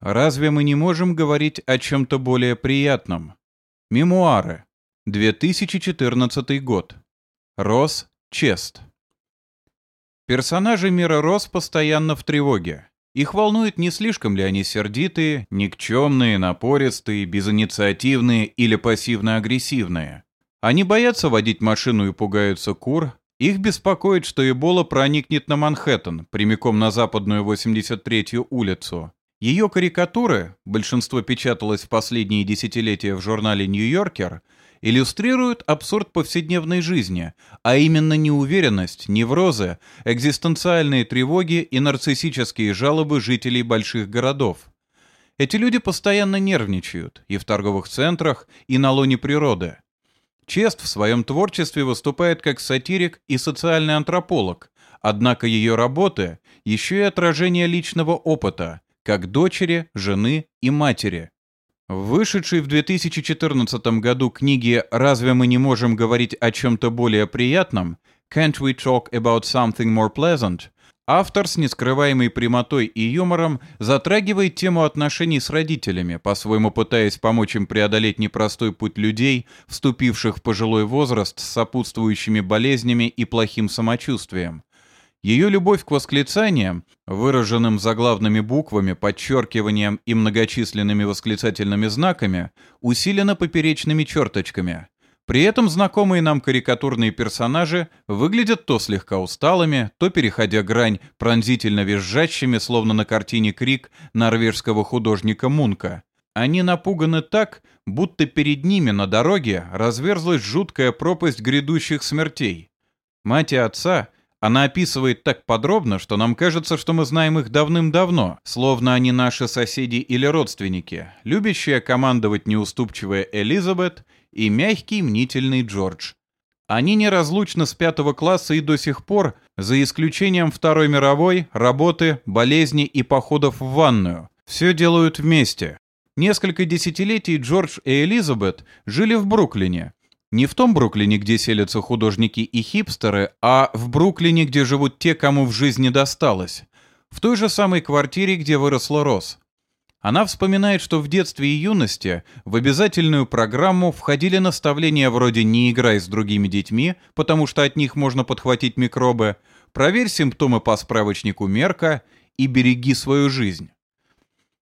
Разве мы не можем говорить о чем-то более приятном? Мемуары. 2014 год. Рос Чест. Персонажи мира Рос постоянно в тревоге. Их волнует, не слишком ли они сердитые, никчемные, напористые, безинициативные или пассивно-агрессивные. Они боятся водить машину и пугаются кур. Их беспокоит, что Эбола проникнет на Манхэттен, прямиком на западную 83-ю улицу. Ее карикатуры, большинство печаталось в последние десятилетия в журнале «Нью-Йоркер», иллюстрируют абсурд повседневной жизни, а именно неуверенность, неврозы, экзистенциальные тревоги и нарциссические жалобы жителей больших городов. Эти люди постоянно нервничают и в торговых центрах, и на лоне природы. Чест в своем творчестве выступает как сатирик и социальный антрополог, однако ее работы еще и отражение личного опыта – как дочери, жены и матери. В вышедшей в 2014 году книге «Разве мы не можем говорить о чем-то более приятном» «Can't we talk about something more pleasant?» Автор с нескрываемой прямотой и юмором затрагивает тему отношений с родителями, по-своему пытаясь помочь им преодолеть непростой путь людей, вступивших в пожилой возраст с сопутствующими болезнями и плохим самочувствием. Ее любовь к восклицаниям, выраженным заглавными буквами, подчеркиванием и многочисленными восклицательными знаками, усилена поперечными черточками. При этом знакомые нам карикатурные персонажи выглядят то слегка усталыми, то, переходя грань, пронзительно визжащими, словно на картине «Крик» норвежского художника Мунка. Они напуганы так, будто перед ними на дороге разверзлась жуткая пропасть грядущих смертей. Мать и отца — она описывает так подробно, что нам кажется, что мы знаем их давным-давно, словно они наши соседи или родственники, любящая командовать неуступчивая Элизабет и мягкий мнительный Джордж. Они неразлучны с пятого класса и до сих пор, за исключением Второй мировой, работы, болезни и походов в ванную. Все делают вместе. Несколько десятилетий Джордж и Элизабет жили в Бруклине, не в том Бруклине, где селятся художники и хипстеры, а в Бруклине, где живут те, кому в жизни досталось. В той же самой квартире, где выросла Рос. Она вспоминает, что в детстве и юности в обязательную программу входили наставления вроде «не играй с другими детьми, потому что от них можно подхватить микробы», «проверь симптомы по справочнику Мерка» и «береги свою жизнь».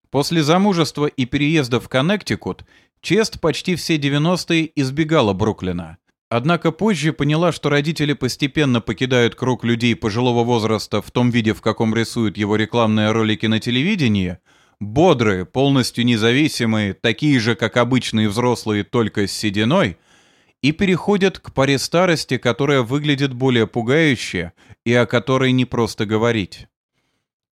После замужества и переезда в Коннектикут Чест почти все 90-е избегала Бруклина. Однако позже поняла, что родители постепенно покидают круг людей пожилого возраста в том виде, в каком рисуют его рекламные ролики на телевидении, бодрые, полностью независимые, такие же, как обычные взрослые, только с сединой, и переходят к паре старости, которая выглядит более пугающе и о которой не просто говорить.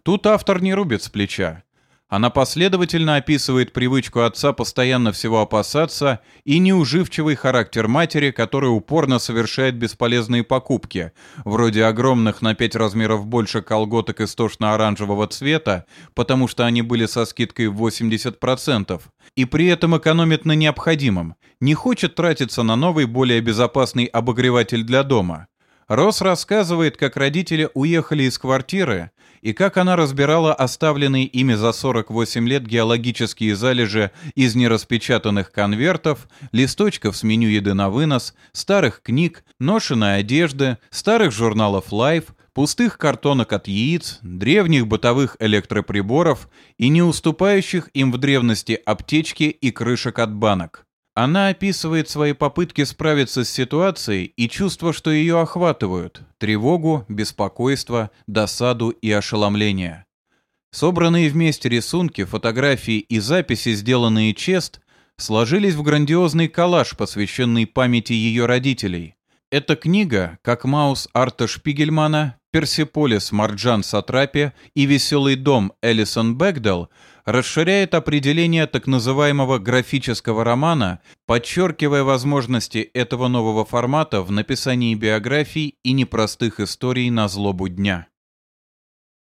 Тут автор не рубит с плеча. Она последовательно описывает привычку отца постоянно всего опасаться и неуживчивый характер матери, которая упорно совершает бесполезные покупки, вроде огромных на 5 размеров больше колготок истошно-оранжевого цвета, потому что они были со скидкой в 80%, и при этом экономит на необходимом, не хочет тратиться на новый, более безопасный обогреватель для дома. Рос рассказывает, как родители уехали из квартиры, и как она разбирала оставленные ими за 48 лет геологические залежи из нераспечатанных конвертов, листочков с меню еды на вынос, старых книг, ношеной одежды, старых журналов Life, пустых картонок от яиц, древних бытовых электроприборов и не уступающих им в древности аптечки и крышек от банок. Она описывает свои попытки справиться с ситуацией и чувства, что ее охватывают – тревогу, беспокойство, досаду и ошеломление. Собранные вместе рисунки, фотографии и записи, сделанные Чест, сложились в грандиозный коллаж, посвященный памяти ее родителей. Эта книга, как Маус Арта Шпигельмана, Персиполис Марджан Сатрапи и Веселый дом Элисон Бэгдell расширяет определение так называемого графического романа, подчеркивая возможности этого нового формата в написании биографий и непростых историй на злобу дня.